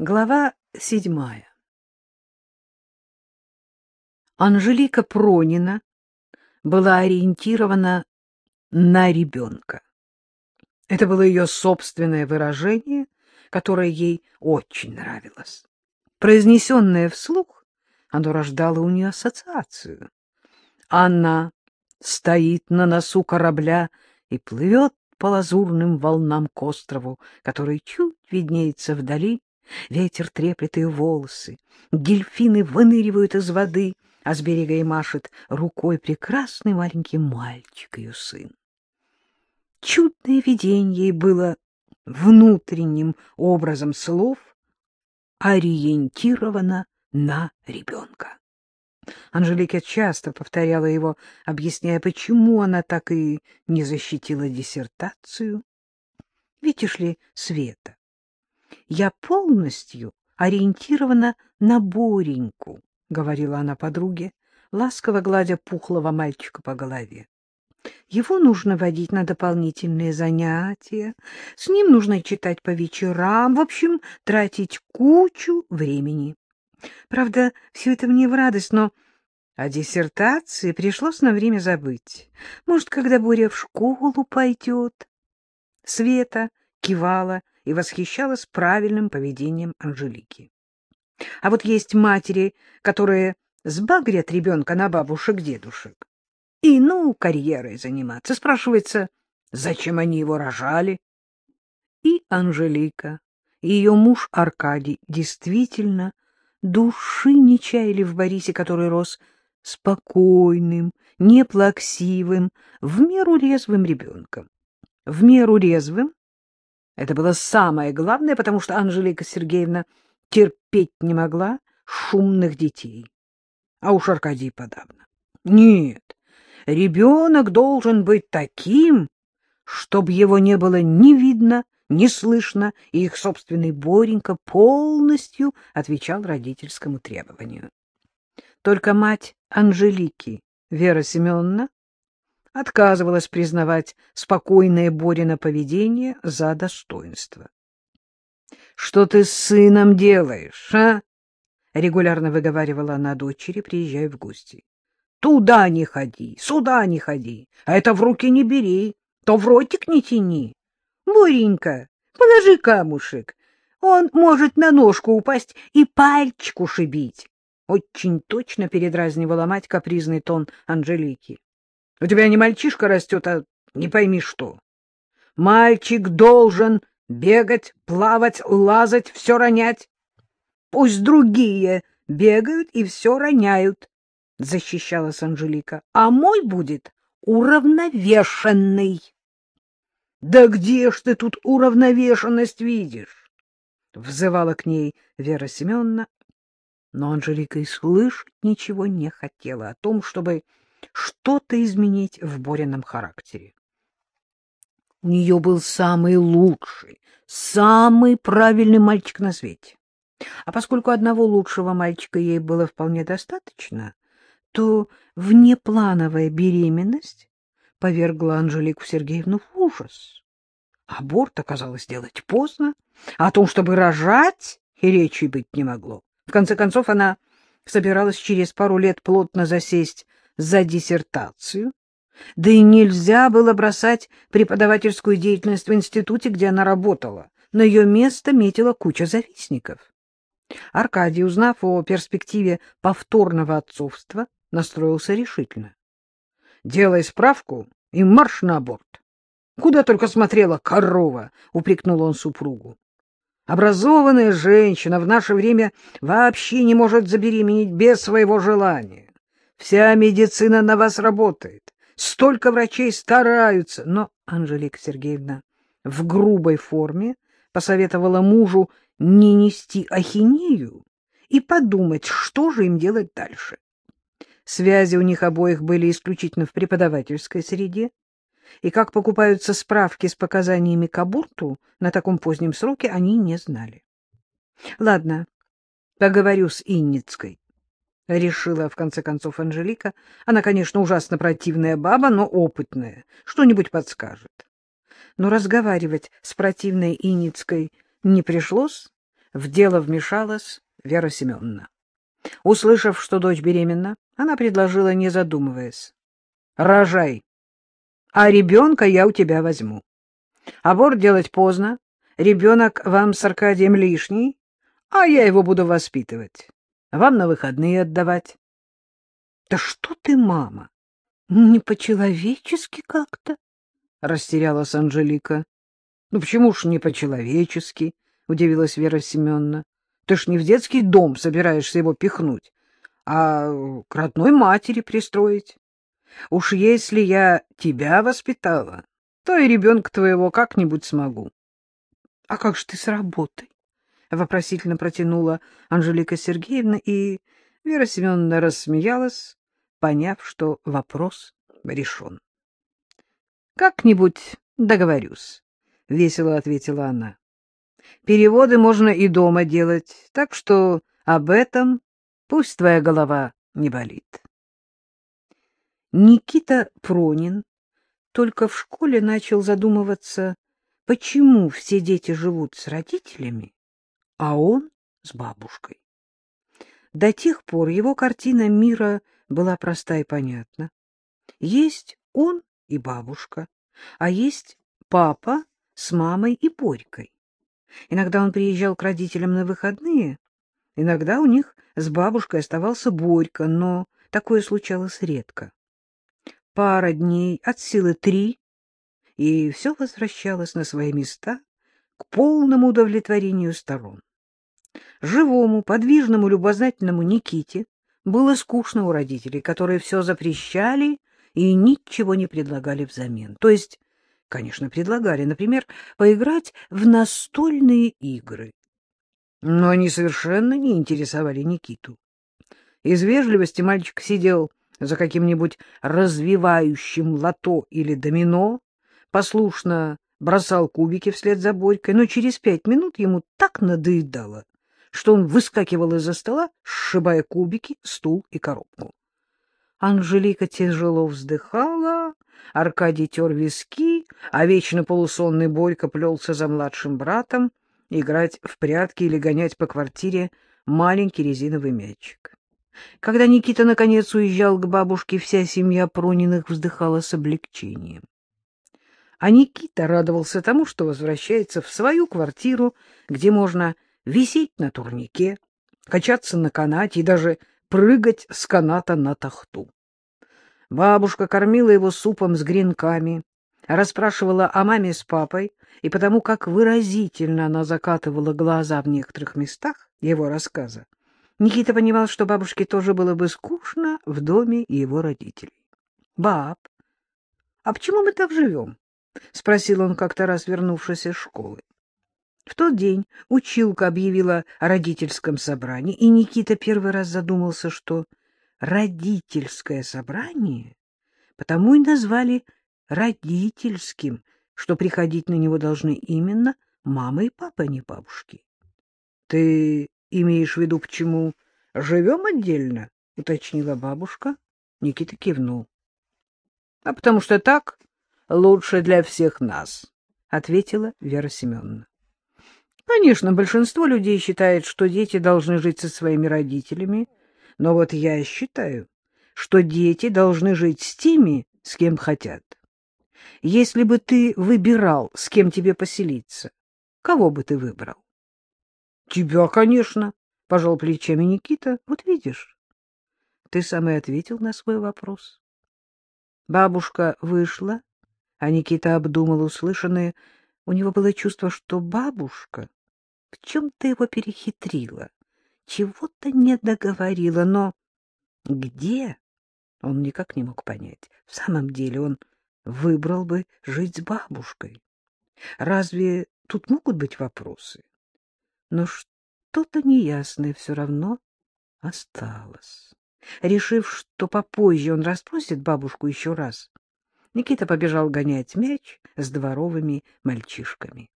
Глава седьмая Анжелика Пронина была ориентирована на ребенка. Это было ее собственное выражение, которое ей очень нравилось. Произнесенное вслух, оно рождало у нее ассоциацию. Она стоит на носу корабля и плывет по лазурным волнам к острову, который чуть виднеется вдали. Ветер треплет ее волосы, дельфины выныривают из воды, а с берега и машет рукой прекрасный маленький мальчик, ее сын. Чудное видение было внутренним образом слов ориентировано на ребенка. Анжелика часто повторяла его, объясняя, почему она так и не защитила диссертацию. Видишь ли, Света, я полностью ориентирована на Бореньку, — говорила она подруге, ласково гладя пухлого мальчика по голове. Его нужно водить на дополнительные занятия, с ним нужно читать по вечерам, в общем, тратить кучу времени. Правда, все это мне в радость, но о диссертации пришлось на время забыть. Может, когда Боря в школу пойдет? Света кивала и восхищалась правильным поведением Анжелики. А вот есть матери, которые сбагрят ребенка на бабушек-дедушек. И, ну, карьерой заниматься. Спрашивается, зачем они его рожали? И Анжелика, и ее муж Аркадий действительно души не чаяли в Борисе, который рос спокойным, неплаксивым, в меру резвым ребенком. В меру резвым это было самое главное, потому что Анжелика Сергеевна терпеть не могла шумных детей. А уж Аркадий подавно. Нет, ребенок должен быть таким, чтобы его не было ни видно, ни слышно, и их собственный Боренька полностью отвечал родительскому требованию. Только мать Анжелики, Вера Семеновна, отказывалась признавать спокойное Борина поведение за достоинство. — Что ты с сыном делаешь, а? — регулярно выговаривала она дочери, приезжая в гости. — Туда не ходи, сюда не ходи, а это в руки не бери, то в ротик не тяни. Боренька, положи камушек, он может на ножку упасть и пальчик ушибить. Очень точно передразнивала мать капризный тон Анжелики. — У тебя не мальчишка растет, а не пойми что. Мальчик должен бегать, плавать, лазать, все ронять. Пусть другие бегают и все роняют, — защищалась Анжелика. — А мой будет уравновешенный. — Да где ж ты тут уравновешенность видишь? — взывала к ней Вера Семеновна, но Анжелика и слышать ничего не хотела о том, чтобы что-то изменить в Борином характере. У нее был самый лучший, самый правильный мальчик на свете. А поскольку одного лучшего мальчика ей было вполне достаточно, то внеплановая беременность повергла Анжелику Сергеевну в ужас. Аборт оказалось делать поздно, а о том, чтобы рожать, и речи быть не могло. В конце концов, она собиралась через пару лет плотно засесть за диссертацию, да и нельзя было бросать преподавательскую деятельность в институте, где она работала. На ее место метила куча завистников. Аркадий, узнав о перспективе повторного отцовства, настроился решительно. — Делай справку и марш на аборт. — Куда только смотрела корова! — упрекнул он супругу. Образованная женщина в наше время вообще не может забеременеть без своего желания. Вся медицина на вас работает. Столько врачей стараются. Но Анжелика Сергеевна в грубой форме посоветовала мужу не нести ахинею и подумать, что же им делать дальше. Связи у них обоих были исключительно в преподавательской среде, и как покупаются справки с показаниями к аборту на таком позднем сроке, они не знали. — Ладно, поговорю с Инницкой, — решила в конце концов Анжелика. Она, конечно, ужасно противная баба, но опытная, что-нибудь подскажет. Но разговаривать с противной Инницкой не пришлось. в дело вмешалась Вера Семеновна. Услышав, что дочь беременна, она предложила, не задумываясь. — Рожай, а ребенка я у тебя возьму. Аборт делать поздно, ребенок вам с Аркадием лишний, а я его буду воспитывать. Вам на выходные отдавать. — Да что ты, мама, не по-человечески как-то, — растерялась Анжелика. — Ну почему ж не по-человечески? — удивилась Вера Семеновна. — Ты ж не в детский дом собираешься его пихнуть, а к родной матери пристроить. Уж если я тебя воспитала, то и ребенка твоего как-нибудь смогу. — А как же ты с работой? — вопросительно протянула Анжелика Сергеевна, и Вера Семеновна рассмеялась, поняв, что вопрос решен. — Как-нибудь договорюсь, — весело ответила она. — Переводы можно и дома делать, так что об этом пусть твоя голова не болит. Никита Пронин только в школе начал задумываться, почему все дети живут с родителями, а он с бабушкой. До тех пор его картина мира была проста и понятна. Есть он и бабушка, а есть папа с мамой и Борькой. Иногда он приезжал к родителям на выходные, иногда у них с бабушкой оставался Борька, но такое случалось редко. Пара дней, от силы три, и все возвращалось на свои места к полному удовлетворению сторон. Живому, подвижному, любознательному Никите было скучно у родителей, которые все запрещали и ничего не предлагали взамен. То есть, конечно, предлагали, например, поиграть в настольные игры. Но они совершенно не интересовали Никиту. Из вежливости мальчик сидел за каким-нибудь развивающим лото или домино, послушно бросал кубики вслед за Борькой, но через пять минут ему так надоедало, что он выскакивал из-за стола, сшибая кубики, стул и коробку. Анжелика тяжело вздыхала, Аркадий тер виски, а вечно полусонный Борька плелся за младшим братом играть в прятки или гонять по квартире маленький резиновый мячик. Когда Никита наконец уезжал к бабушке, вся семья Прониных вздыхала с облегчением. А Никита радовался тому, что возвращается в свою квартиру, где можно висеть на турнике, качаться на канате и даже прыгать с каната на тахту. Бабушка кормила его супом с гренками, расспрашивала о маме с папой, и потому как выразительно она закатывала глаза в некоторых местах его рассказа, Никита понимал, что бабушке тоже было бы скучно в доме его родителей. — Баб, а почему мы так живем? — спросил он как-то раз, вернувшись из школы. В тот день училка объявила о родительском собрании, и Никита первый раз задумался, что родительское собрание потому и назвали родительским, что приходить на него должны именно мама и папа, а не бабушки. — Ты имеешь в виду, почему живем отдельно? — уточнила бабушка. Никита кивнул. — А потому что так лучше для всех нас, — ответила Вера Семеновна. Конечно, большинство людей считает, что дети должны жить со своими родителями, но вот я считаю, что дети должны жить с теми, с кем хотят. Если бы ты выбирал, с кем тебе поселиться, кого бы ты выбрал? — Тебя, конечно, — пожал плечами Никита. — Вот видишь, ты сам и ответил на свой вопрос. Бабушка вышла, а Никита обдумал услышанное. У него было чувство, что бабушка в чем-то его перехитрила, чего-то не договорила, но где он никак не мог понять. В самом деле он выбрал бы жить с бабушкой. Разве тут могут быть вопросы? Но что-то неясное все равно осталось. Решив, что попозже он расспросит бабушку еще раз, Никита побежал гонять мяч с дворовыми мальчишками.